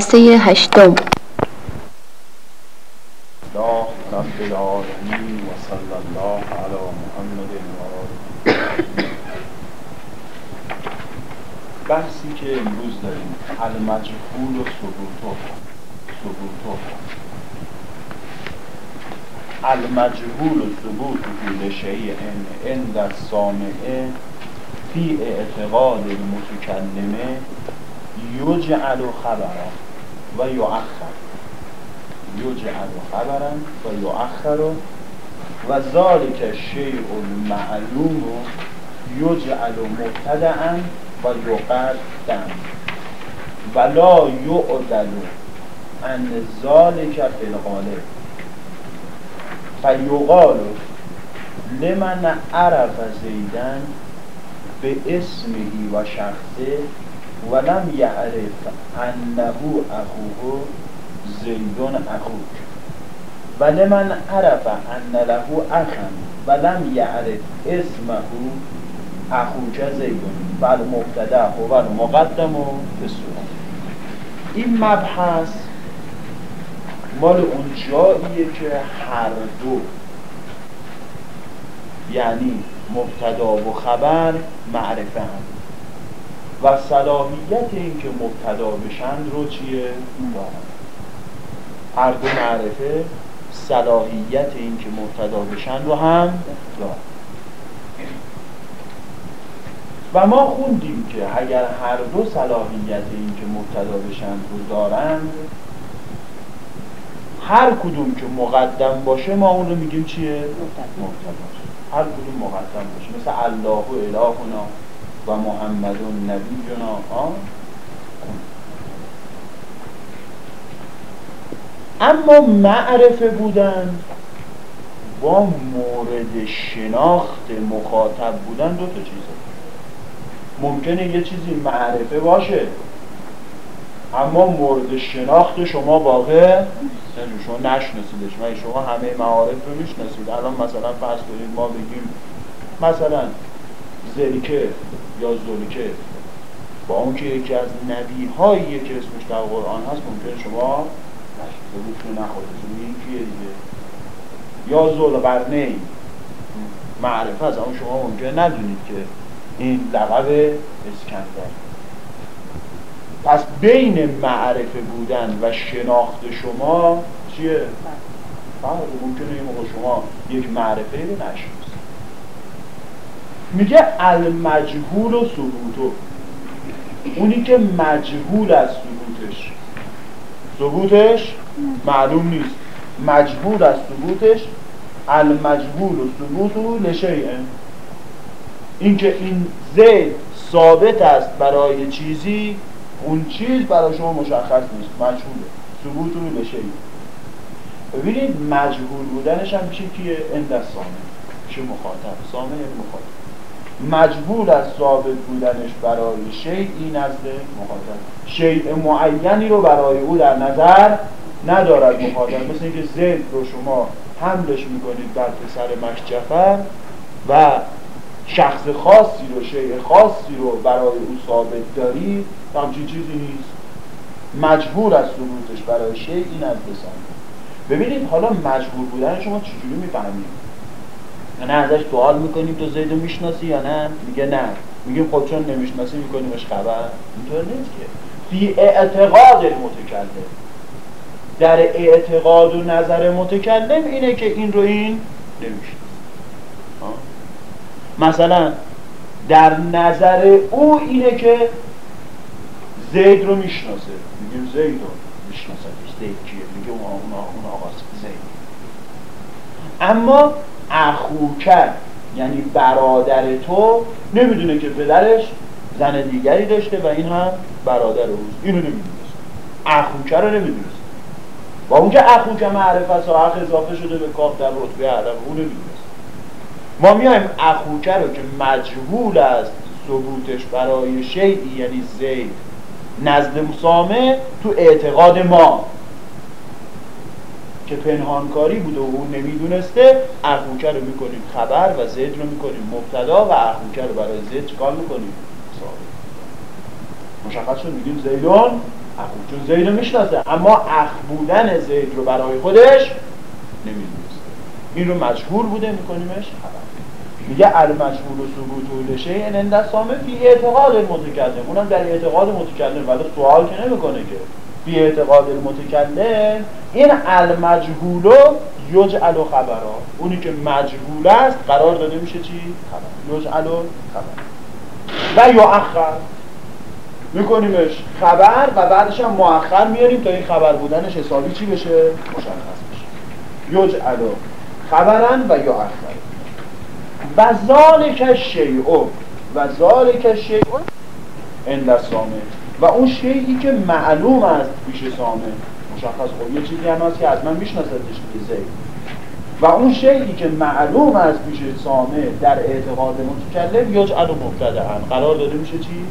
جلسه هشتم. الله رب العالمین و صلی الله علی محمد و. بحثی که امروز داریم المجهول و ثبوتو ثبوتو المجهول و ثبوت لشیء عند السامعه فی اعتقاد المتکلمه یجعل خبرا و یؤخر. یجعل خبرا و یؤخر. و ذالک شیء المعلوم یجعل مبتدعا و یقدم. و لا یعدل عن ذالک فی الغالب. فیقال لمن عرف زیدن به اسمهی و شخصه ولم یعرف انه اخوه زیدون اخوک و لمن عرف ان له اخا ولم یعرف اسمه اخوک زیدون. بل مبتدا هو المقدم به این مبحث مال اون جاییه که هر دو یعنی مبتدا و خبر معرفه هم و صلاحیت این که مبتدا بشن رو چیه؟ دارن هر دو معرفه صلاحیت این که مبتدا بشن رو هم دارن. و ما خوندیم که اگر هر دو صلاحیت این که مبتدا بشن رو دارند هر کدوم که مقدم باشه ما اون رو میگیم چیه؟ مبتدا. هر کدوم مقدم باشه. مثل الله و الهنا. و محمد و نبینا اما معرفه بودن با مورد شناخت مخاطب بودن دو تا چیزه. ممکنه یه چیزی معرفه باشه اما مورد شناخت شما واقع شما نشناسیدش. و شما همه معارف رو می‌شناسید؟ الان مثلا فرض کنید ما بگیم مثلا زلیکه یا زلیکه با اون که یکی از نبی هاییه که اسمش در قرآن هست ممکن شما نشناسید نخورید این کیه دیگه؟ یا زلقرنین معرفه از اون شما ممکن ندونید که این لقب اسکندر. پس بین معرفه بودن و شناخت شما چیه؟ بله. ممکنه این موقع شما یک معرفه نشناسید. میگه المجهول و ثبوتو اونی که مجهول از ثبوتش. ثبوتش معلوم نیست. مجهول از ثبوتش المجهول و ثبوتو لشیئه اینکه این زید ثابت است برای چیزی اون چیز برای شما مشخص نیست. مجهوله. ثبوت رو بشه ببینید مجهول بودنش هم میشه کیه؟ اند سامه میشه مخاطب؟ سامه مخاطب. مجهول از ثابت بودنش برای شیعی نزد مخاطب. شیء معینی رو برای او در نظر ندارد مخاطب. مثل اینکه زید رو شما حملش می‌کنید بر پسر مکجفر و شخص خاصی رو شیء خاصی رو برای او ثابت دارید همچین چیزی نیست. مجبور از ثبوتش برای شیء این از بسان ببینید حالا مجبور بودن شما چجوری می‌فهمید؟ نه ازش سوال می‌کنیم تو زیدو می‌شناسی یا نه؟ میگه نه. میگیم خب چون نمی‌شناسی میکنیمش خبر. اینطور نیست که. فی اعتقاد المتکلم. در اعتقاد و نظر متکلم اینه که این رو این نمی‌شناسی. مثلا در نظر او اینه که زید رو می‌شناسه. میگیم زید رو می‌شناسه. زید کیه؟ میگه اون, آقاست. زید. اما اخوکر یعنی برادر تو نمی‌دونه که پدرش زن دیگری داشته و این هم برادر اوست اینو نمی‌دونست. اخوکر رو نمی‌دونست. با اون که معرفت و حق اضافه شده به کاف در رتبه عرب اون نمی‌دونست. ما میایم اخوکه رو که مجهول است ثبوتش برای شیعی یعنی زید. نزد مسامه تو اعتقاد ما. که پنهانکاری بوده و اون نمی‌دونسته اخوکه رو می‌کنیم خبر و زید رو می‌کنیم مبتدا و اخوکه رو برای زید چکار می‌کنیم؟ مشخص شد میگیم زیدون اخو چون زید رو می‌شناسه اما اخ بودن زید رو برای خودش نمی‌دونسته. این رو مجهول بوده میکنیمش؟ خبر میگه المجهول و ثبوت و لشه این اندستامه فی اعتقاد المتکلم اونم در اعتقاد متکلم ولی سوال که نمی‌کنه که فی اعتقاد المتکلم این المجهول یجعل و خبرها اونی که مجهول است قرار داده میشه چی؟ خبر. یجعل خبر. و یا اخر میکنیمش خبر و بعدش هم مؤخر میاریم تا این خبر بودنش حسابی چی بشه؟ مشخص بشه. یجعل خبرن و یا اخر و ذالک شیعو و ذالک شیعو اند سامه و اون شیعی که معلوم است پیش سامه مشخص خب یه چیزی هم هست که از من میشناستش که زید. و اون شیعی که معلوم است پیش سامه در اعتقاد متکلم یجعل مبتدا هم قرار داده میشه چی؟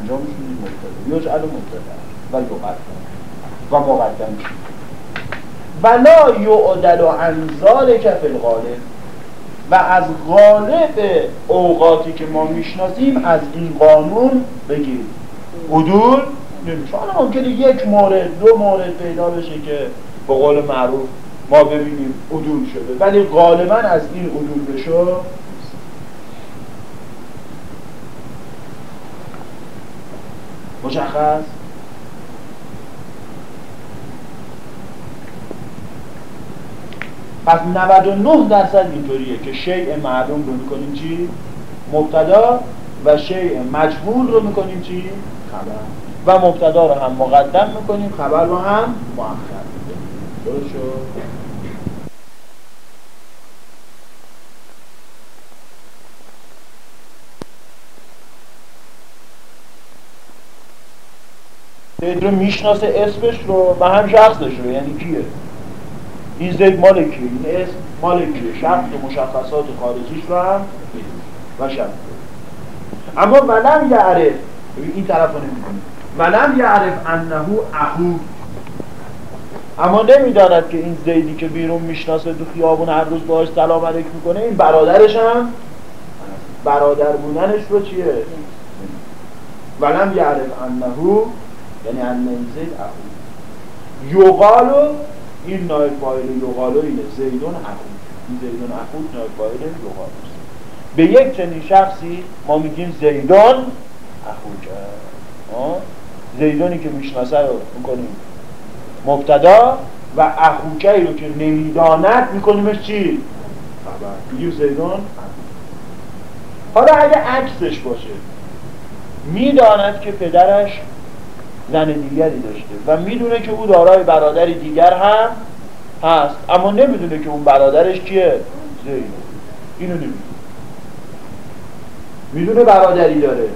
انجامش می‌دید مبتدا یجعل مبتدا و یقدم و مقدم ولا یعدل عن ذلک فی الغالب. و از غالب اوقاتی که ما می‌شناسیم از این قانون بگیریم. عدول نمیشه. حالا ممکنه یک مورد دو مورد پیدا بشه که به قول معروف ما ببینیم عدول شده. ولی غالبا از این عدول بشه. مشخص؟ پس 99 درصد اینطوریه که شیء معلوم رو می‌کنیم چی؟ مبتدا و شیء مجهول رو می‌کنیم چی؟ خبر. و مبتدا رو هم مقدم می‌کنیم خبر رو هم مؤخر درست شد؟ رو می‌شناسه اسمش رو و هم شخصش رو یعنی کیه؟ این زید مال کیه؟ این اسم مال کیه؟ شخص و مشخصات خارجیش رو هم و شخص. اما ولم یعرف. این طرف رو نمی‌کنه ولم یعرف انه اخو. اما نمی‌داند که این زیدی که بیرون می‌شناسه تو خیابون هر روز باهاش سلام علیک می‌کنه این برادرش هم؟ برادر بودنش رو چیه؟ ولم یعرف انه یعنی ان زید اخو. یقالو این نایب فایل یقالو اینه. زیدون اخو. این زیدون اخو نایب فایل یقالو به یک چنین شخصی ما میگیم زیدون. اخو کرد زیدونی که می‌شناسه رو می‌کنیم. مبتدا و اخوکه رو که نمی‌داند میکنیمش چی؟ میگیم زیدون. حالا اگه عکسش باشه می‌داند که پدرش زن دیگری داشته و می‌دونه که او دارای برادری دیگر هم هست اما نمی‌دونه که اون برادرش کیه؟ زید اینو نمی‌دونه. می‌دونه برادری داره.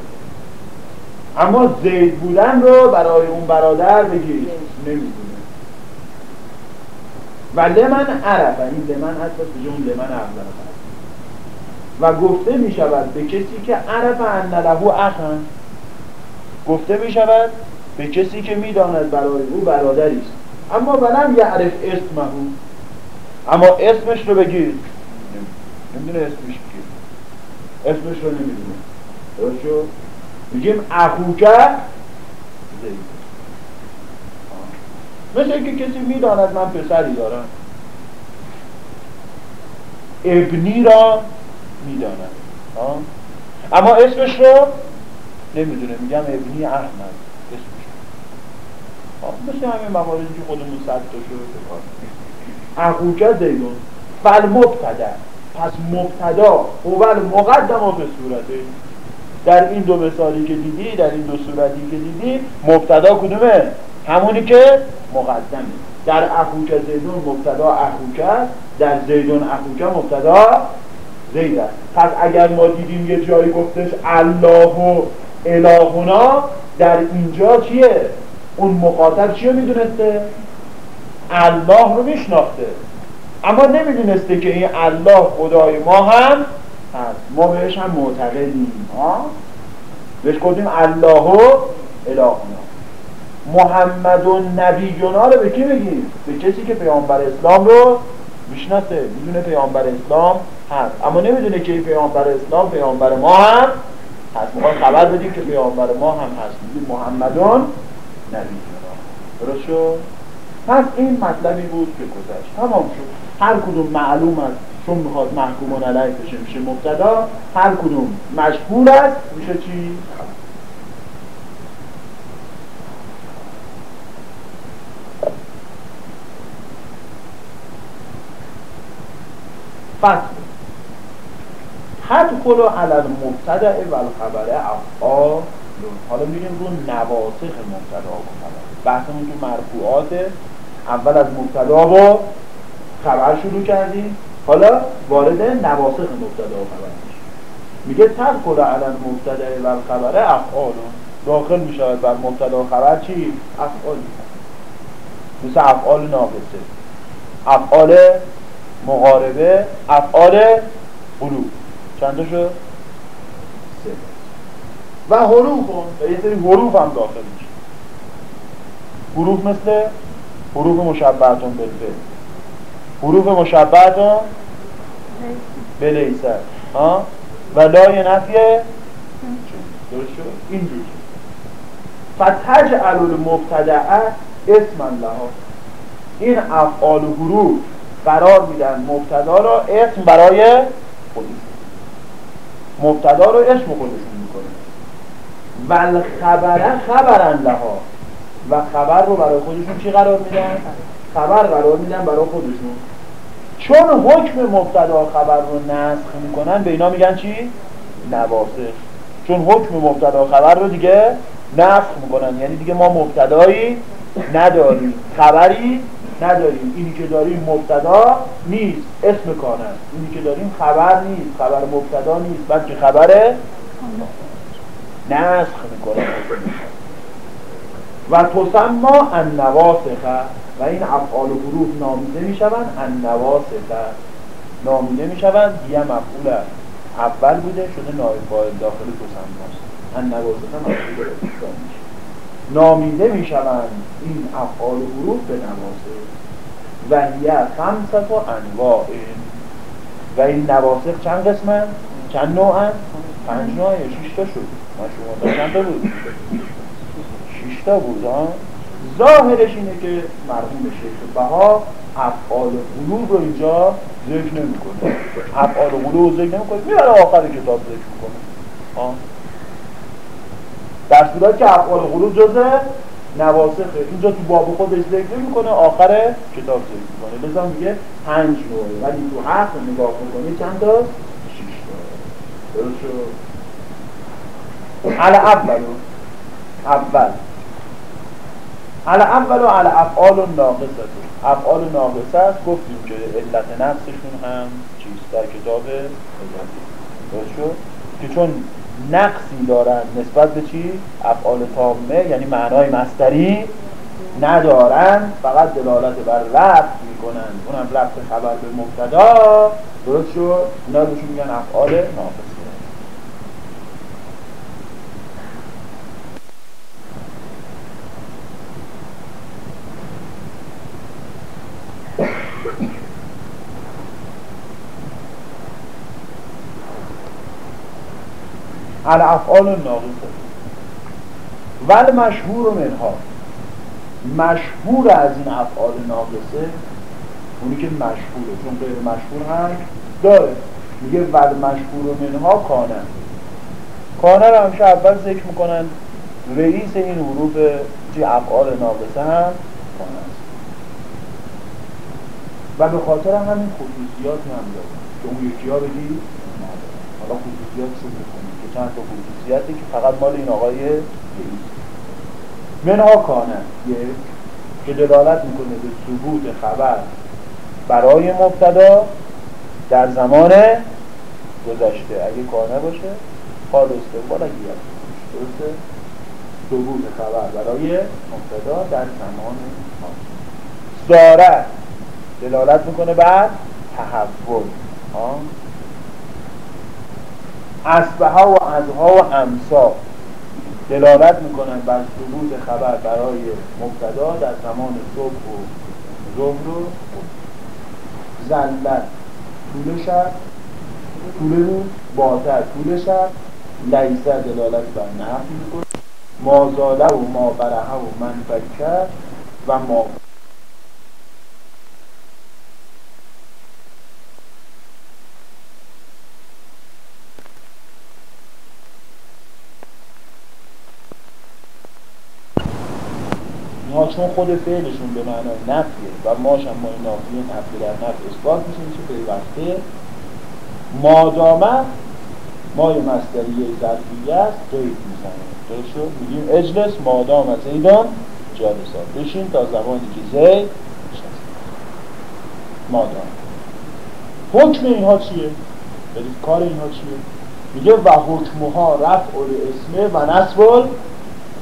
اما زید بودن رو برای اون برادر بگید نمی‌دونه. و لمن عرف این لمن هست به جون لمن اول و گفته می شود به کسی که عرف ان له اخن گفته می شود به کسی که می‌داند برای او برادری است. اما ولم یعرف اسمه. اما اسمش رو بگیر. نمی‌دونه. اسمش کی اسمش رو نمی‌دونه درست شد؟ میگیم اخوکه. زید مثل اینکه کسی می‌داند من پسری دارم. ابنی را می‌داند. اما اسمش رو نمی‌دونه میگم ابنی احمد. مثل همین مواردی که خودمون صد تا شده. اخوکه زیدون مبتدا پس مبتدا اول مقدم به صورته در این دو مثالی که دیدی در این دو صورتی که دیدی مبتدا کدومه؟ همونی که مقدمه. در اخوکه زیدون مبتدا اخوکه در زیدون اخوکه مبتدا زید پس اگر ما دیدیم یه جایی گفتش الله و الهونا در اینجا چیه؟ اون مخاطب چی رو می‌دونسته؟ الله رو میشناخته. اما نمی‌دونسته که این الله خدای ما هم هست. ما بهش هم معتقدیم. ها بهش گفتیم الله و الهنا. محمد و نبینا رو به کی بگیم؟ به کسی که پیامبر اسلام رو می‌شناسه. می‌دونه پیامبر اسلام هست. اما نمی‌دونه که پیامبر اسلام پیامبر ما هم هست. می‌خواد خبر بدیم که پیامبر ما هم هست. میگیم محمدون نبی درست شد؟ پس این مطلبی بود که گذشت. تمام شد. هر کدوم معلوم است چون می‌خواد محکوم علیه بشه میشه مبتدا هر کدوم مشغول است میشه چی؟ فصل تدخل علی المبتدع و الخبر افعال حالا میریم رو نواسخ مبتدا و خبر. بحثمون تو مرفوعات اول از مبتدا و خبر شروع کردیم. حالا وارد نواسخ مبتدا و خبر میشه. میگه تدخل علی المبتدع و الخبر افعال. داخل می‌شود بر مبتدا و خبر چی؟ افعال. مثل افعال ناقصه. افعال مقاربه افعال قلوب چند شد؟ سه. و حروف و یه سری حروف هم داخل میشه. حروف مثل حروف مشبهتون بالفعل حروف مشبهتون بلیسر ها؟ و لای نفیه درست شد؟ اینجور فتجعل المبتدعه اسما لها این افعال و حروف قرار میدن مبتدا را اسم برای خودشون. مبتدا رو اسم خودشون می‌کنه ول خبره خبرن لها. و خبر رو برای خودشون چی قرار میدن؟ خبر قرار میدن برای خودشون. چون حکم مبتدا خبر رو نسخ می‌کنن به اینا میگن چی؟ نواسخ چون حکم مبتدا خبر رو دیگه نسخ می‌کنن. یعنی دیگه ما مبتدایی نداریم. خبری نداریم. اینی که داریم مبتدا نیست. اسم کانه. اینی که داریم خبر نیست. خبر مبتدا نیست. بلکه خبر نسخ می‌کنه و تسما النواسخه و این افعال و حروف نامیده می‌شوند النواسخه نامیده می‌شوند. یه مفعول اول بوده شده نایب فاعل داخل تسماست النواسخه مفعول نامیده می‌شوند. این افعال و حروف به نواسخ و هیه خمسط و انواع. و این نواسخ چند قسمن؟ چند نوعن؟ پنج نوعه شیش تا شد. ما شما چند تا بود؟ شیش تا بود ها؟ ظاهرش اینه که مرحوم شیخ بها افعال قلوب رو اینجا ذکر نمی‌کنه. افعال قلوب رو ذکر نمی‌کنه. می‌بره آخر کتاب ذکر می‌کنه. در صورت که افعال قلوب جزه نواسخه اینجا تو باب خودش ذکر می‌کنه آخر کتاب ذکر می‌کنه. لذا میگه پنج نوعه. ولی تو حق نگاه می‌کنه چند تا؟ شش نوعه درست شد؟ اول. اول. على اول و على افعال ناقصه افعال ناقصه است گفتیم که علت نفسشون هم چیست؟ در کتاب درست شد؟ که چون نقصی دارن نسبت به چی؟ افعال تامه یعنی معنای مستری ندارن فقط دلالت بر رفت می‌کنن. اونم رفت خبر به مبتدا. درست شد؟ اینا بهشون میگن افعال ناقصه الافعال ناقصه ول مشهور منها. مشهور از این افعال ناقصه اونی که مشهوره چون غیر مشهور هم داره. میگه ول مشهور منها کانه. کانه رو همیشه اول ذکر می‌کنن. رئیس این حروف چی افعال ناقصه هم کانه است. و به خاطر همین خصوصیات هم داره. که اون یکی ها بگی حالا خصوصیات شو چند تا خصوصیتی که فقط مال این آقای منها کانه. یک که دلالت می‌کنه به ثبوت خبر برای مبتدا در زمان گذشته. اگه کانه باشه حال استقبال اگه درسته؟ ثبوت خبر برای مبتدا در زمان زاره دلالت می‌کنه بر تحول. ها اسبه ها و ازها و امسا. دلالت می‌کنن بر ثبوت خبر برای مبتدا در زمان صبح و ظهر و زلت طول شب طول روز باتر. طول شب لیسه دلالت بر نفی می‌کنه. مازاله و ما برهه و منفکه و ما ما چون خود فعلشون به معنای نفیه و ماش هم ما نافیه نفی در نفی اثبات میشه میشه پیوسته؟ مادامه مای مستریه ظرفیه است قید می‌زنه. درست شد؟ میگیم اجلس مادام از ایدان جالسا بشین تا زمانی که زید مادام. حکم اینها چیه؟ برید کار اینها چیه؟ میگه و حکمها رفع اسمه و نصب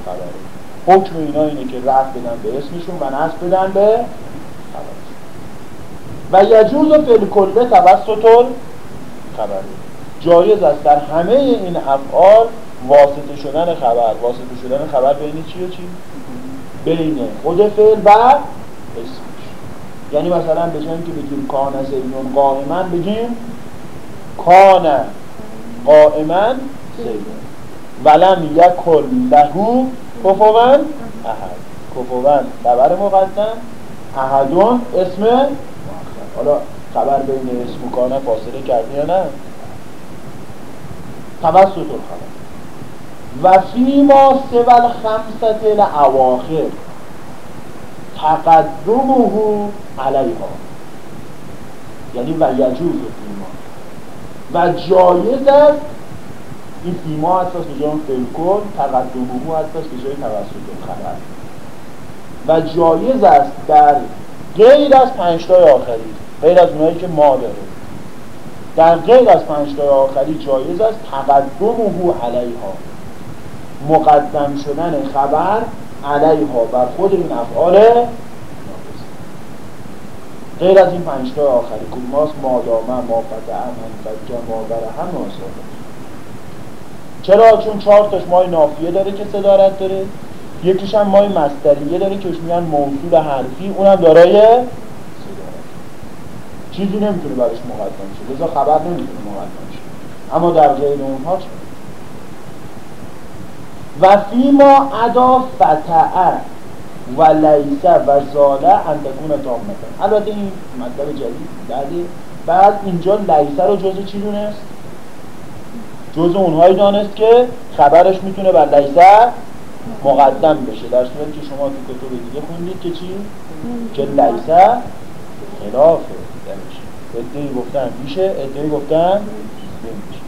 خبره حکم اینا اینه که رفع بدن به اسمشون و نصب بدن به و یجوز و فعل کله توسط خبره جایز است در همه این افعال واسطه شدن خبر. واسطه شدن خبر بین چی و چی؟ بین خود فعل و اسمش. یعنی مثلا به که بگیم کان زیدون قائما بگیم کان قائما زیدون ولم یکل لهو کفوان احد. کفوان خبر مقدم؟ احدون. اسم؟ حالا خبر بین اسم و کانه فاصله کردی یا نه؟ توسط خبر و فیما سبل خمسة الاواخر تقدمه علیها. یعنی و یجوز فیما. و جایز است این فیما هست به جای فلکن تقدمه هست به جای توسط خبر. و جایز است در غیر از پنجتای آخری غیر از اونایی که ما داره در غیر از پنجتای آخری جایز است تقدمه علیها. مقدم شدن خبر علیها بر خود این افعال غیر از این پنجتا آخری کلماس مادامه ما فتعه من ما بره هم چرا؟ چون چهار تاش مای نافیه داره که صدارت داره یکیش هم مای مستریه داره که میگن موصول حرفی اونم دارای صدارت چیزی نمی‌تونه برش مقدم شه لذا خبر نمی‌تونه مقدم شه اما در غیر اونها چه؟ و فیما ادا فتعه و لیسه و زاله اندکون تامتن البته این مطلب جدید بعدی بعد اینجا لیسه رو جز چی دونست؟ جز اونهایی دانست که خبرش می‌تونه بر لیسه مقدم بشه. در صورتی که شما تو کتب دیگه خوندید که چی؟ که لیسه خلافه ادهی گفتن میشه ادهی گفتن نمیشه.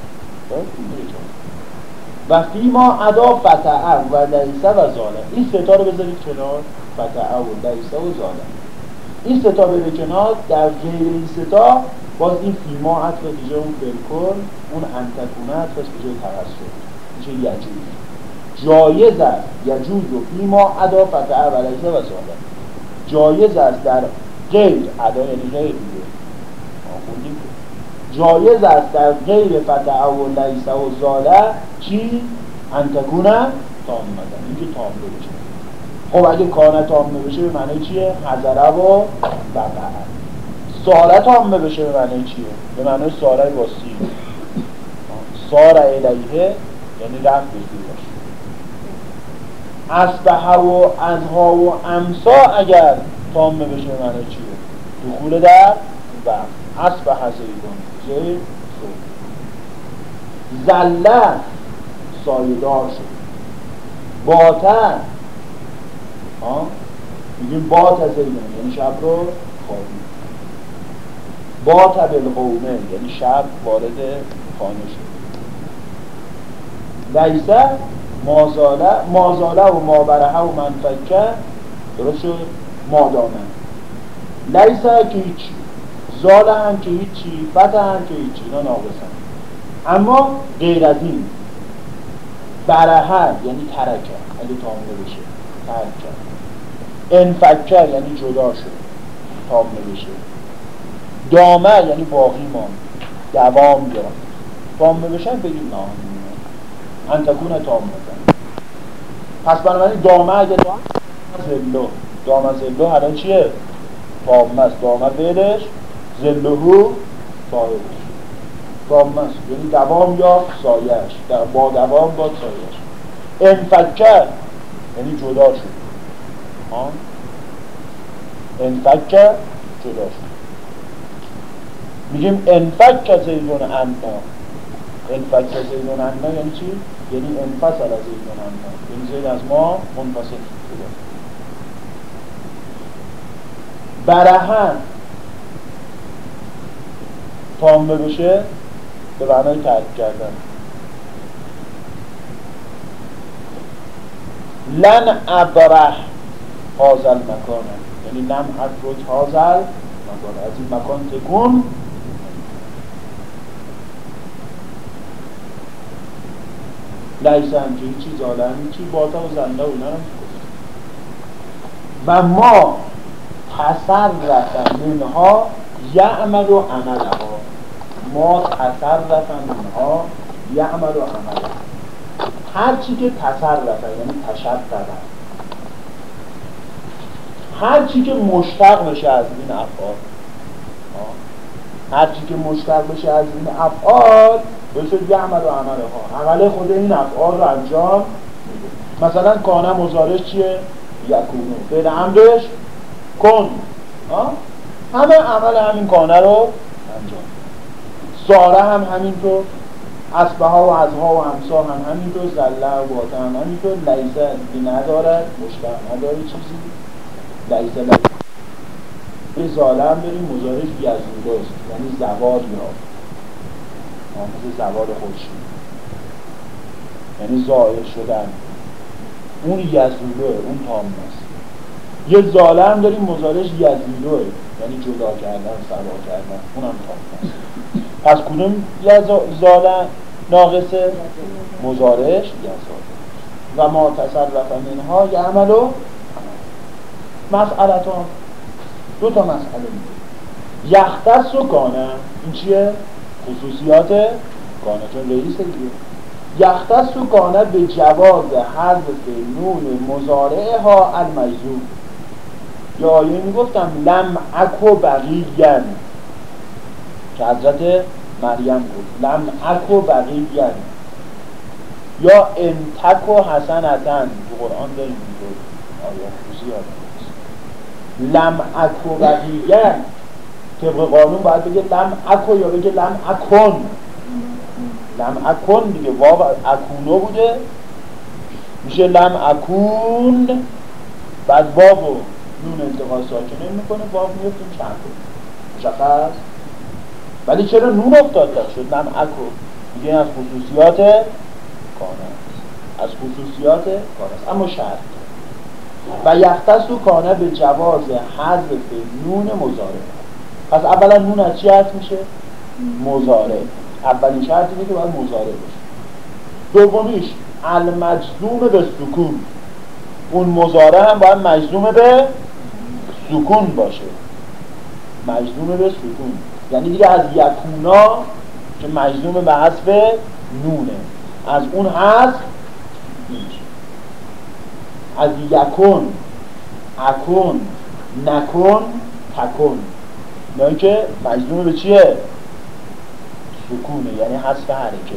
و فیما ادا فتعه و لیسه و زاله این ستا رو بذارید کنار فتعه و لیسه و زاله این ستا بره کنار در غیر این ستا باز این فیما عطف دیجا اون بلکن اون انتکونه عطف به جای توسط میشه یجوز. جایز است یجوز و فیما ادا فتعه و لیسه و زاله جایز است در غیر ادا یعنی غیر دیگه. جایز است در غیر فتعه و لیسه و زاله چی؟ انتکونه تامه اینکه تامه بشه خب اگه کانه تامه بشه به معنی چیه؟ حضره و بقعه ساره تامه بشه به معنی چیه؟ به معنی ساره با سی ساره الیه یعنی رفت بشی باشه اسبه و انها و امسا اگر تامه بشه به معنی چیه؟ دخول در وقت. اسبه حسیدون زیر زله سایدار شد. باتن میگیم بات از یعنی شب رو خوابید بات بالقومه یعنی شب وارد خانه شد. مازاله مازاله و مابرهه و منفکه درست شد؟ مادامه لیسه که هیچی زاله هم که هیچی فتح هم که هیچی اینا ناقصن اما غیر از این برهر یعنی ترکه اگه تامله بشه ترکه. انفکر یعنی جدا شد تامله بشه. دامه یعنی باقی ماند. دوام دارم تامله بشن بگیم نه انتکون تامله پس بنابراین دامه اگه زلو. دامه زلو حالا چیه؟ دامه است. دامه بیدش زلوهو صاحبش دامه یعنی دوام یا سایش در با دوام با سایش انفکر یعنی جدا شد. ها انفک جدا شد. میگیم انفک زیدون انا انفک زیدون انا یعنی چی؟ یعنی انفصل از زیدون انا یعنی زید از ما منفصل شده. برهن. تامه بشه به معنای ترک کردن. لن ابره هازل مکانه. یعنی لم ادرک هازل مکان از این مکان تکون لیسه همچه هیچی زاله هیچی باتا و زنده و اینا و ما تصرف منها یعمل و عملها. ما تصرف منها یعمل و عملها. هر چی که تصرفه یعنی تشدد هر چی که مشتق بشه از این افعال هر چی که مشتق بشه از این افعال بشه یعمل و عمل ها. عمل خود این افعال رو انجام میده. مثلا کانه مزارش چیه؟ یکونو فعل امرش کن. همه عمل همین کانه رو انجام ساره هم همینطور. اسبه ها و ازها و همسا هم همینطور. زله و باته هم همینطور. دیگه ندارد. مشتق نداره چیزی. لیسه لیسه ظالم بریم مزارش یزوده است یعنی زوال یا مثل زوال خورشید یعنی ظاهر شدن. اون یزوده اون تام است یه ظالم داریم مزارش یزیلوه یعنی جدا کردن سوا کردن. اونم تام است پس کدوم ظالم ناقصه مزارش؟ یزاده و ما تصرف منها یه عملو مسئلتان. دو تا مسئله میده یختص و کانه این چیه؟ خصوصیات کانه چون رئیس دیگه. یختص و کانه به جواز حذف نون مزارعه ها المجزوم یا آیه می‌گفتم لم اکو بقیین که حضرت مریم گفت. لم اکو بقیین یا انتکو حسنتن. تو قرآن داریم اینطور آیه خصوصیات؟ لم اکو بقیین طبق قانون باید بگه لم اکو یا بگه لم اکن. لم اکن دیگه. واو اکونو بوده. میشه لم اکون. بعد واو نون انتقال ساکنه می‌کنه. واو میفتیم چند مشخص؟ ولی چرا نون افتاد شد؟ لم اکو. میگه از خصوصیات کانه از خصوصیات کانه اما شرط. و یختص و کانه به جواز حذف نون مزاره پس اولا نون از چی حذف میشه؟ مزاره اولین شرط اینه که باید مزاره باشه. دومیش المجزوم به سکون. اون مزاره هم باید مجزوم به سکون باشه. مجزوم به سکون. یعنی دیگه از یکونا که مجزوم به حذف نونه. از اون حذف از یکون اکن نکن تکن نه که مجزوم به چیه؟ سکونه یعنی حذف حرکه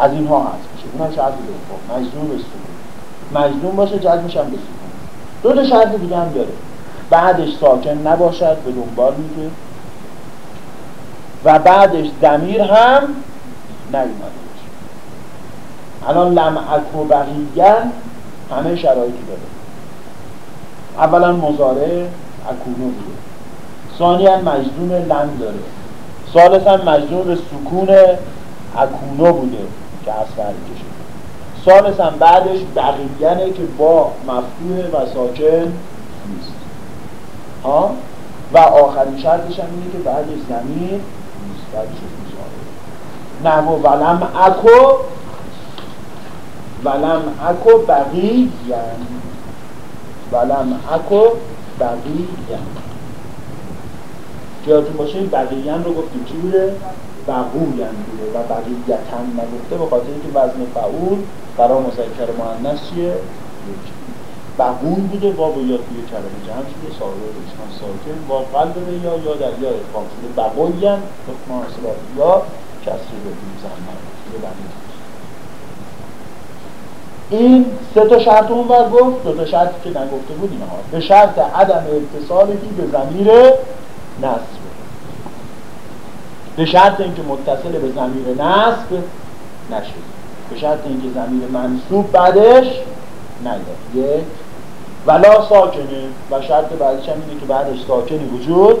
از اینها حذف میشه. اونم شرط دوم مجزوم به سکون. مجزوم باشه جزمش هم به سکون. دو تا شرط دیگه هم داره. بعدش ساکن نباشد به دنبال میگه. و بعدش دمیر هم نیومده باشه. الان لم اکو بقیگن همه شرایطی داره. اولا مزاره اکونو بوده ثانیا مجزوم لم داره. ثالثا مجزوم سکون اکونو بوده که از کشه ثالثا بعدش بقیگنه که با مفتوح و ساکن نیست. ها؟ و آخرین شرطش هم اینه که بعدش زمین نیست. بعدش نه و ولم اکو ولم اکو بقی ولم اکو بقی یادتون باشه بقیین رو گفتیم چی بوده؟ بقوین بوده و بقیتن نگفته به خاطر که وزن فعول برای مذکر مؤنث چیه؟ بقون بوده با یا توی کلمه جمع شده ساده اسم ساکن با قلب یا یا در یا ادغام شده. بقوین حکم حاصلات یا کسری به شده این سه تا شرط اون ور گفت دو تا شرطی که نگفته بود اینها. به شرط عدم اتصالی به زمیر نصب. به شرط اینکه متصل به زمیر نصب نشد به شرط اینکه زمیر منصوب بعدش نیاد. یک. ولا ساکنه. و شرط بعدش هم اینه که بعدش ساکنی وجود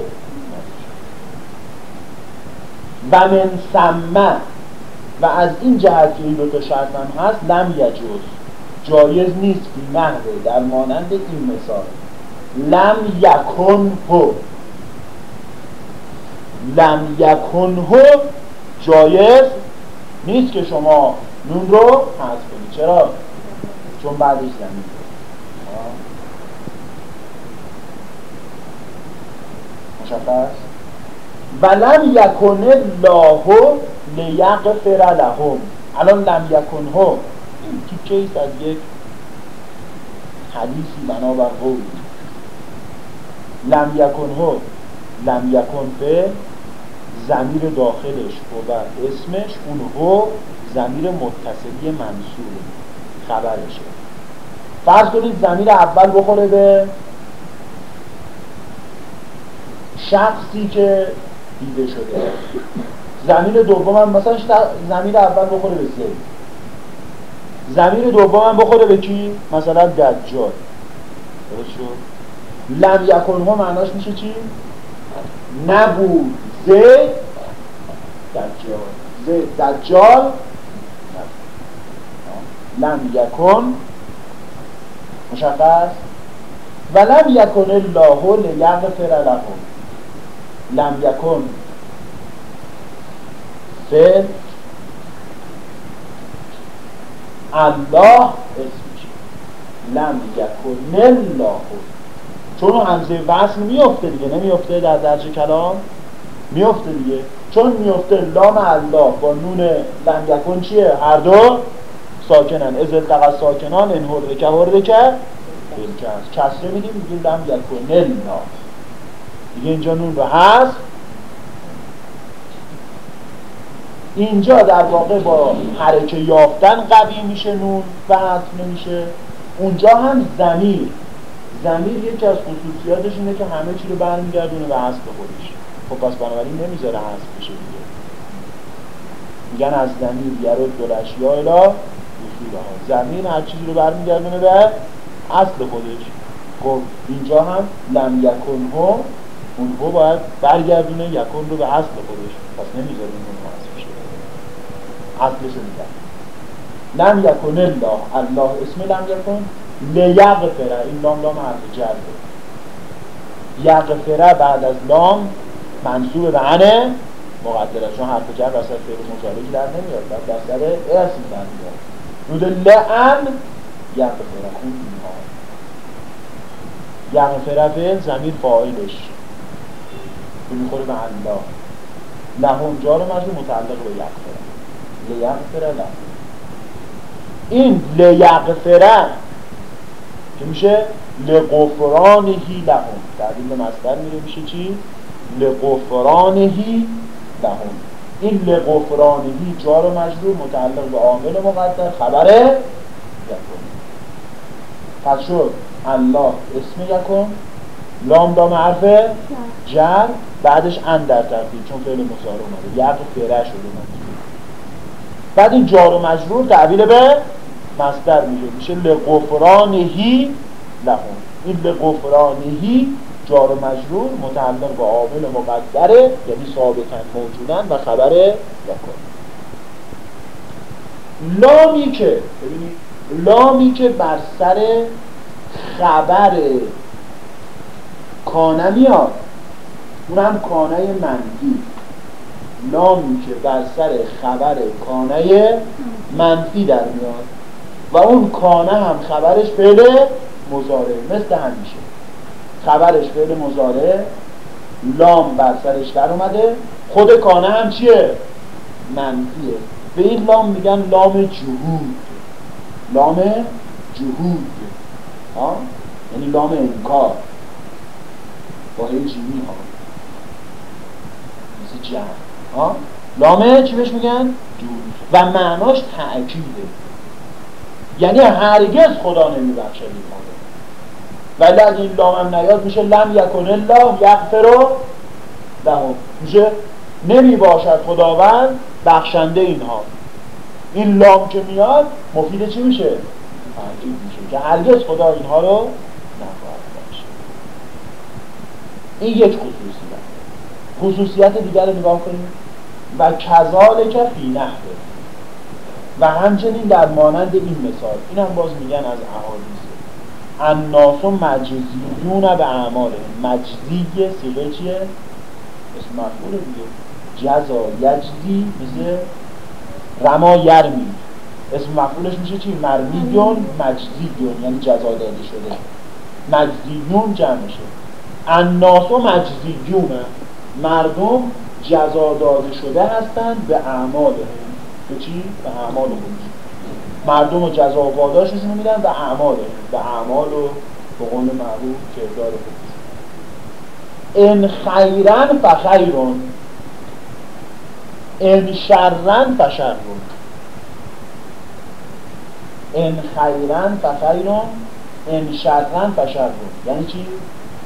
و من سمه و از این جهت که این دو تا شرط هم هست لم یجوز. جایز نیست بی نحوه در مانند این مثال. لم یکن هو. لم یکن هو جایز نیست که شما نون رو حذف کنید چرا؟ چون بعدش زمین مشخص؟ ولم یکن الله لیغفر لهم الان لم یکن ها این تیکه از یک حدیثی بنابر قول. لم یکن ها لم یکن به زمیر داخلش و اسمش اون هو زمیر متصلی منصوره خبرشه. فرض کنید زمیر اول بخوره به شخصی که دیده شده. زمین دوم هم مثلا زمین اول بخوره به زید زمین دوم هم بخوره به کی؟ مثلا دجال. لم یکن ها معناش میشه چی؟ نبود. زید دجال. زید دجال لم یکن مشخص؟ و لم یکن الله لیغفر لهم لم یکن فعل الله اسمش لم یکن الله. چون همزه وصل میفته دیگه نمیفته در درج کلام؟ میفته دیگه. چون میفته لام الله با نون لم یکن چیه؟ هر دو ساکنن. از التقى ساکنان ان هرده که هرده که کسره میدیم میگیم لم یکن الله. دیگه اینجا نون رو هست. اینجا در واقع با حرکه یافتن قوی میشه نون و حذف نمیشه. اونجا هم زمیر زمیر یکی از خصوصیاتش اینه که همه چی رو برمیگردونه به حذف خودش. خب پس بنابراین نمی‌ذاره حذف بشه دیگه. میگن از زمیر یرد دلش یا الا زمین هر چیزی رو برمیگردونه به اصل خودش. خب اینجا هم لم یکن ها اون باید برگردونه یکن رو به اصل خودش. پس نمی‌ذاره اصلش میگن لم یکن الله الله اسم لم یکن لیغفره این لام لام حرف جرده یغفره بعد از لام منصوب به انه مقدره چون حرف جر وسط فعل مضارعی در نمیاد بعد بسر اسم در میاد. رود لعن یغفره خوب اینها. یغفره فعل زمین فاعلش. که می‌خوره به الله. لهم جار مجرور متعلق به یغفره لیغفر له این لیغفره که میشه؟ لغفرانهی لهم. تعبیل مصدر میره میشه چی؟ لغفرانهی لهم. این لغفرانهی جار و مجرور متعلق به عامل مقدر خبره یکن پس شد الله اسم یکن لام دام حرف جر. بعدش ان در ترتیب چون فعل مصار اومده. یق فره شده. بعد این جار و مجرور تعبیر به مصدر میشه. میشه لغفرانهی لهم. این لغفرانهی جار و مجرور متعلق به عامل مقدره یعنی ثابتا موجودن و خبر یکن لامی که لامی که بر سر خبر کانه میاد اون هم کانه منفی. نامی که بر سر خبر کانه منفی در میاد. و اون کانه هم خبرش فعل مزاره مثل همیشه. خبرش فعل مزاره لام بر سرش در اومده. خود کانه هم چیه؟ منفیه. به این لام میگن لام جهود. لام جهود. ها؟ یعنی لام انکار. با هی جیمی ها مثل لامه چی بهش میگن؟ و معناش تأکیده. یعنی هرگز خدا نمیبخشد اینها رو ولی اگه این لام نیاد میشه لم یکن الله یغفر لهم. میشه نمی باشد خداوند بخشنده اینها. این لام که میاد مفید چی میشه؟ میشه که هرگز خدا اینها رو نخواهد بخشید. این یک خصوصیت. خصوصیت دیگر رو نگاه کنیم. و کذالک فی نحوه. و همچنین در مانند این مثال این هم باز میگن از احادیث. الناس و مجزیون به اعمال. مجزی سیغه چیه؟ اسم مفعول دیگه. جزا یجزی مثل رما یرمی. اسم مفعولش میشه چی؟ مرمیون مجزیون یعنی جزا داده شده. مجزیون جمعشه. الناس و مجزیون. مردم جزا داده شده هستند به اعمال به چی؟ به اعمال مردم و جزا و پاداششون میدن به اعمال به اعمال و به قول معروف کردار خودشون. ان خیرن فخیرون. ان شرن فشرون. ان خیرن فخیرون. ان شرن فشرون. یعنی چی؟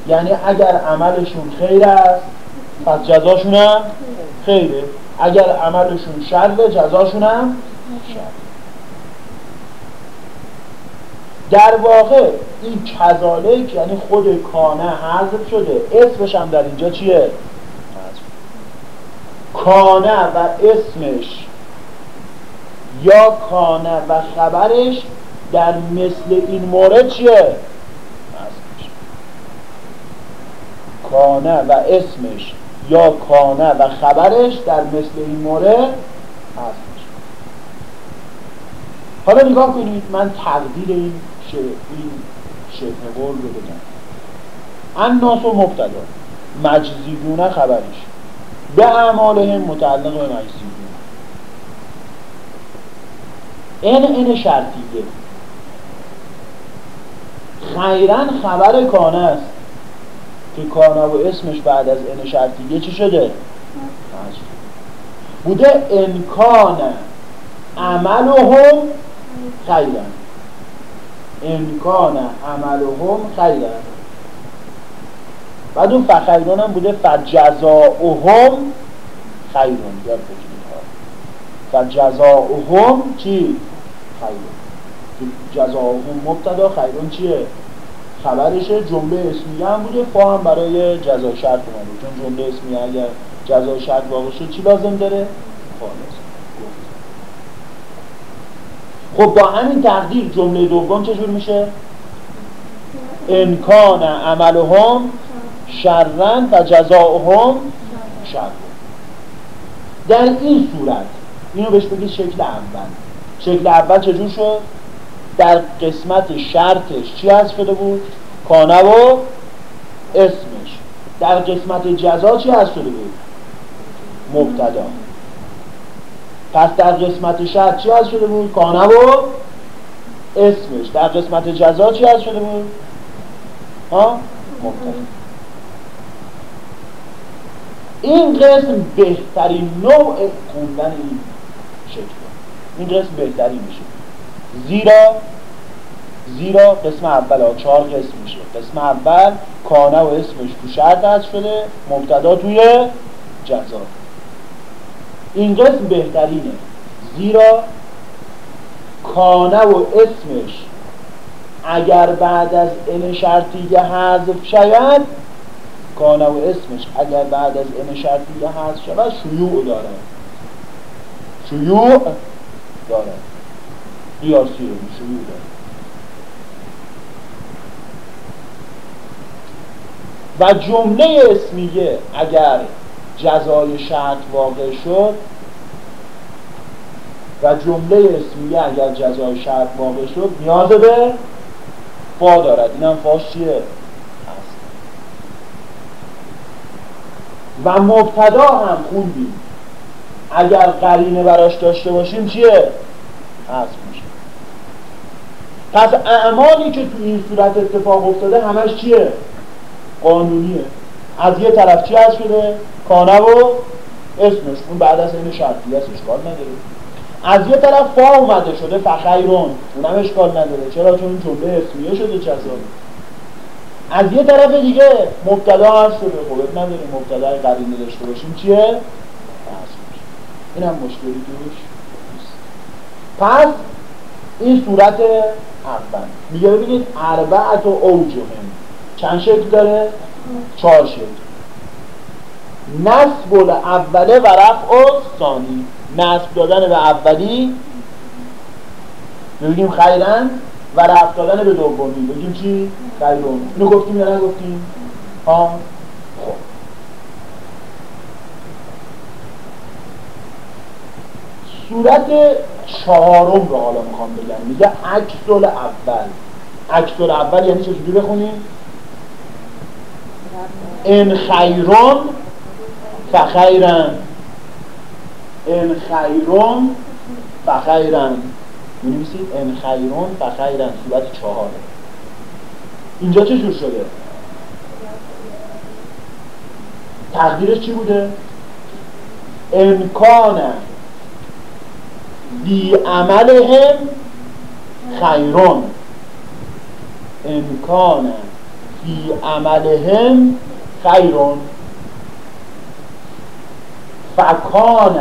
یعنی اگر عملشون خیر است پس جزاشون هم خیره. اگر عملشون شر جزاشون هم در واقع این کذالک یعنی خود کانه حذف شده. اسمش هم در اینجا چیه؟ کانه و اسمش. یا کانه و خبرش در مثل این مورد چیه؟ کانه و اسمش. یا کانه و خبرش در مثل این مورد هست حالا نگاه کنید من تقدیر این این شبه قول رو بگم الناس و مبتدا مجزیدونه خبرش به اعمالهم متعلق به مجزیدونه این این شرطیه. خیرن خبر کانه است. که کانه و اسمش بعد از این شرطیه چی شده؟ بوده امکان عملهم خیرن امکان عملهم خیرن بعد اون فخیران هم بوده فجزاؤهم خیرون یاد بکنید فجزاؤهم چی؟ خیرون جزاؤهم مبتدا خیرون چیه؟ خبرشه جمله اسمیه هم بوده فا هم برای جزا شرط اومده چون جمله اسمیه اگر جزا شرط واقع شد چی لازم داره؟ لازم خب با همین تقدیر جمله دوم چجور میشه؟ انکان عملهم شرن و جزاؤهم شر در این صورت اینو بهش بگید شکل اول شکل اول چجور شد؟ در قسمت شرطش چی هست شده بود؟ کانه و اسمش در قسمت جزا چی هست شده بود؟ مبتدا پس در قسمت شرط چی هست شده بود؟ کانه و اسمش در قسمت جزا چی هست شده بود؟ ها؟ مبتدا این قسم بهترین نوع خوندن این شکل این قسم بهترین میشه زیرا زیرا قسم اول ها چهار قسم میشه. قسم اول کانه و اسمش تو شرط هست شده مبتدا توی جزا. این قسم بهترینه. زیرا کانه و اسمش اگر بعد از ان شرطیه حذف شود کانه و اسمش اگر بعد از ان شرطیه حذف شود شیوع داره. شیوع داره. قیاسی شیوع داره. و جمله اسمیه اگر جزای شرط واقع شد و جمله اسمیه اگر جزای شرط واقع شد نیاز به فا دارد اینم فاش چیه؟ و مبتدا هم خوندیم اگر قرینه براش داشته باشیم چیه؟ هست میشه پس اعمالی که تو این صورت اتفاق افتاده همش چیه؟ قانونیه. از یه طرف چی هست شده؟ کانه و اسمش. اون بعد از این شرطی هست اشکال نداره. از یه طرف فا اومده شده فخیرون. اونم اشکال نداره. چرا؟ چون جمله اسمیه شده چسان از یه طرف دیگه مبتدا هست شده. خب نداره مبتدا قرینه داشته باشیم. چیه؟ این هم مشکلی توش پس این صورت اول. میگه ببینید اربعت و اوجه چند شکل داره؟ چهار شکل نصب اوله و رفع ثانی نصب دادن به اولی بگیم خیرن و رفع دادن به دومی بگیم چی؟ خیرون اینو گفتیم یا نگفتیم؟ ها؟ خب صورت چهارم رو حالا می‌خوام بگم میگه عکس اول عکس اول یعنی چجوری بخونیم؟ ان خیرون فخیرن. ان خیرون فخیرن. می‌نویسید ان خیرون فخیرن صورت چهاره اینجا چه جور شده؟ تقدیرش چی بوده؟ امکان بی عملهم خیرون. امکان بی عملهم خیرون. فکان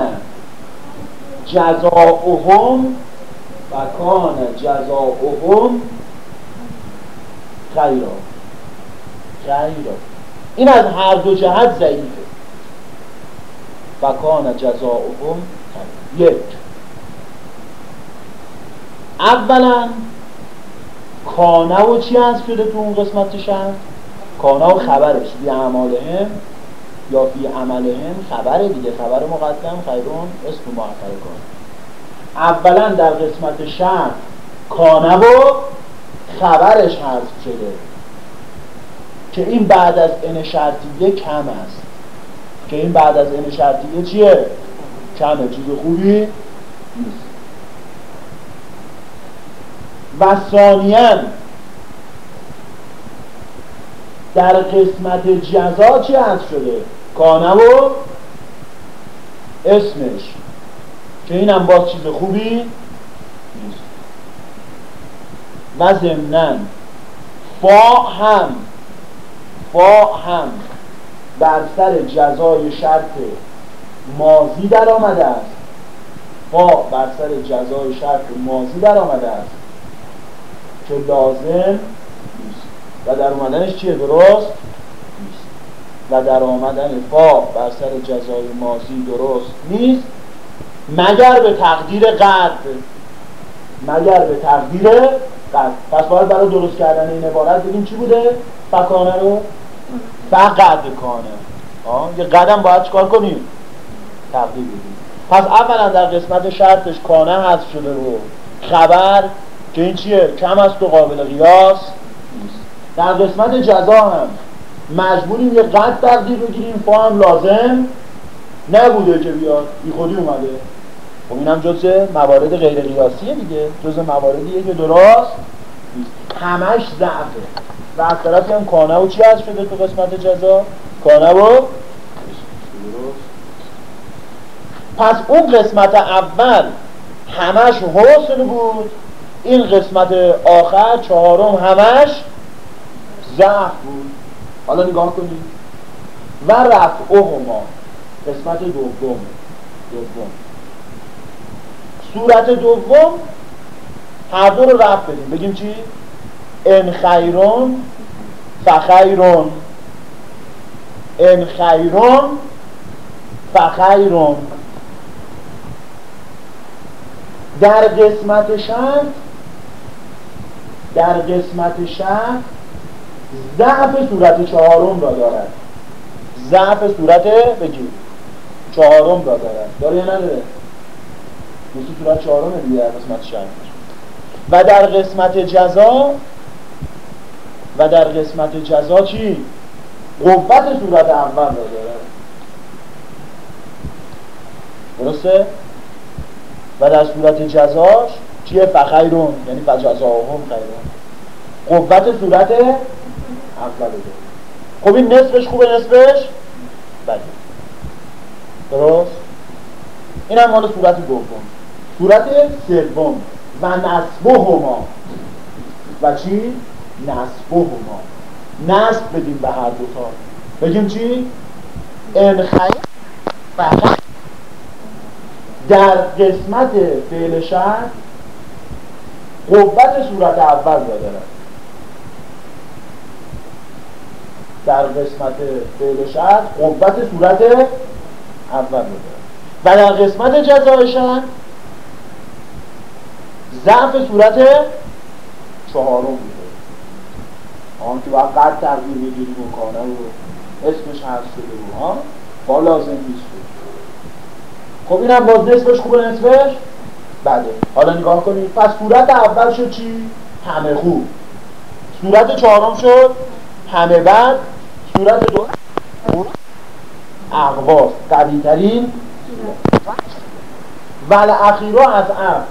جزاؤهم فکان جزاؤهم خیرا خیرا این از هر دو جهت ضعیفه. فکان جزاؤهم یک. اولا کانه و چی هست شده تو اون قسمتش هست کانه و خبرش. بی اعمالهم یا فی عملهم خبر دیگه. خبر مقدم خیرون. اسم معطل کن. اولا در قسمت شرط کانه و خبرش حذف شده که این بعد از ان شرطیه کم است. که این بعد از ان شرطیه چیه؟ کمه. چیز خوبی نیست. و ثانیا در قسمت جزا چی هست شده؟ کانه و اسمش. که این هم باز چیز خوبی نیست. و ضمنن فا هم. فا هم بر سر جزای شرط مازی در آمده است. فا بر سر جزای شرط مازی در آمده است. که لازم نیست. و در اومدنش چیه؟ درست؟ و در آمدن فا بر سر جزای مازی درست نیست؟ مگر به تقدیر قد مگر به تقدیر قد پس باید برای درست کردن این عبارت بگیم چی بوده؟ فکانه رو؟ فقد کانه. یه قدم باید چکار کنیم؟ تقدیر بدیم. پس اولا در قسمت شرطش کانه هست شده رو. خبر که این چیه؟ کم است و قابل قیاس در قسمت جزا هم مجبوریم یه قد تقدیر بگیریم فا هم لازم نبوده که بیاد. بی خودی اومده. خب اینم جز موارد غیر قیاسیه دیگه. جز مواردیه که درست همش ضعفه. و از طرفی هم کانه و چی هست شده تو قسمت جزا؟ کانه و پس اون قسمت اول همش حسن بود. این قسمت آخر چهارم همش ضعف بود. حالا نگاه کنید. و رفع ما قسمت دوم. دوم. صورت دوم هر دو رو رفع بدیم. بگیم چی؟ ان خیرون فخیرون. ان خیرون فخیرون. در قسمت شرط در قسمت شرط ضعف صورت چهارم را دارد. ضعف صورت بگید چهارم را دارد. داره یا نداره؟ مثل صورت چهارم دیگه در قسمت شرط و در قسمت جزا و در قسمت جزا چی؟ قوت صورت اول را داره درسته؟ و در صورت جزاش چیه؟ فخیرون یعنی فجزاهم خیرون قوت صورت اول خب این نصفش خوبه نصفش؟ بده درست؟ این هم مال صورت دوم. صورت سوم. و هما. و چی؟ هما. نصب بدیم به هر دوتا بگیم چی؟ انخیر فقط در قسمت فعل شرط قوت صورت اول را دارد در قسمت فعل شرط قوت صورت اول رو دارد و در قسمت جزای شرط ضعف صورت چهارم بوده آن که باید قد تقدیم می‌گیریم و کانه رو اسمش هست شده رو ها با لازم نیست خب این هم باز نصفش خوبه نصفش بده حالا نگاه کنید پس صورت اول شد چی؟ همه خوب صورت چهارم شد همه بد صورت دو اقواس قوی ترین ول اخیرا از اف.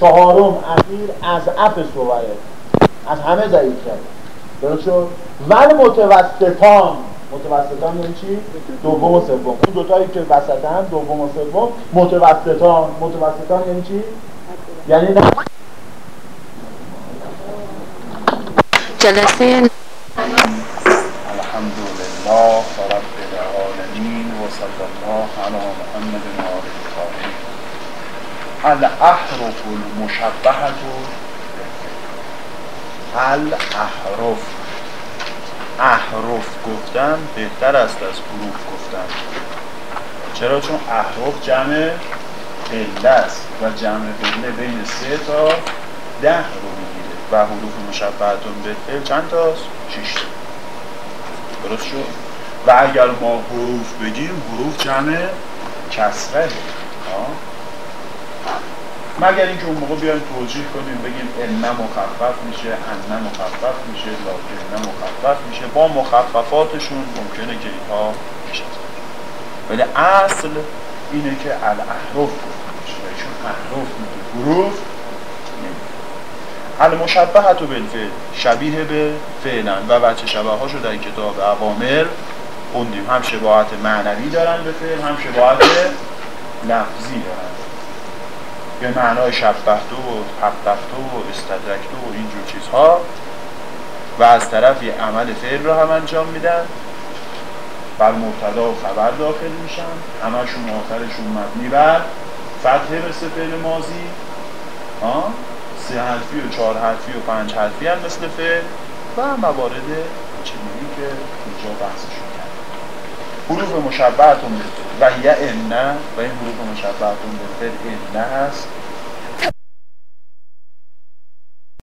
چهارم اخیر از اف صوبره از همه ضعیف کرد درست شد؟ ول متوسطان متوسطان یعنی چی؟ دوم و سوم. اون دوتایی که وسطن دوم و سوم. متوسطان. متوسطان یعنی چی؟ یعنی نه. جلسه الحمد لله رب العالمین و صلی الله علی محمد و آله الطاهرین الاحرف المشبهه الاحرف احرف گفتن بهتر است از حروف گفتن. چرا؟ چون احرف جمع قله است و جمع قله بین سه تا ده رو می‌گیره و حروف مشبهتون به چند تاست؟ شش درست شد؟ و اگر ما حروف بگیم حروف جمع کسره. مگر اینکه اون موقع بیایم توجیه کنیم بگیم ان مخفف میشه ان مخفف میشه لکن مخفف میشه. با مخففاتشون ممکنه که اینها میشه ولی اصل اینه که الاحرف میشه. چون احرف میگه. حروف المشبهت بالفعل. شبیه به فعلا و بچه شبه هاشو در کتاب عوامر خوندیم. هم شباهت معنوی دارن به فعل هم شباهت لفظی دارن. به معنای شبهتو و حققتو و استدرکتو و اینجور چیزها و از طرفی عمل فعل رو هم انجام میدن بر مبتدا و خبر داخل میشن همشون آخرشون مبنی بر فتحه مثل فعل مازی سه حرفی و چهار حرفی و پنج حرفی هم مثل فعل. و موارد چنینی که اینجا کرد حروف مشبهتون و یه انه و این حروف مشبهتون به فعل انه هست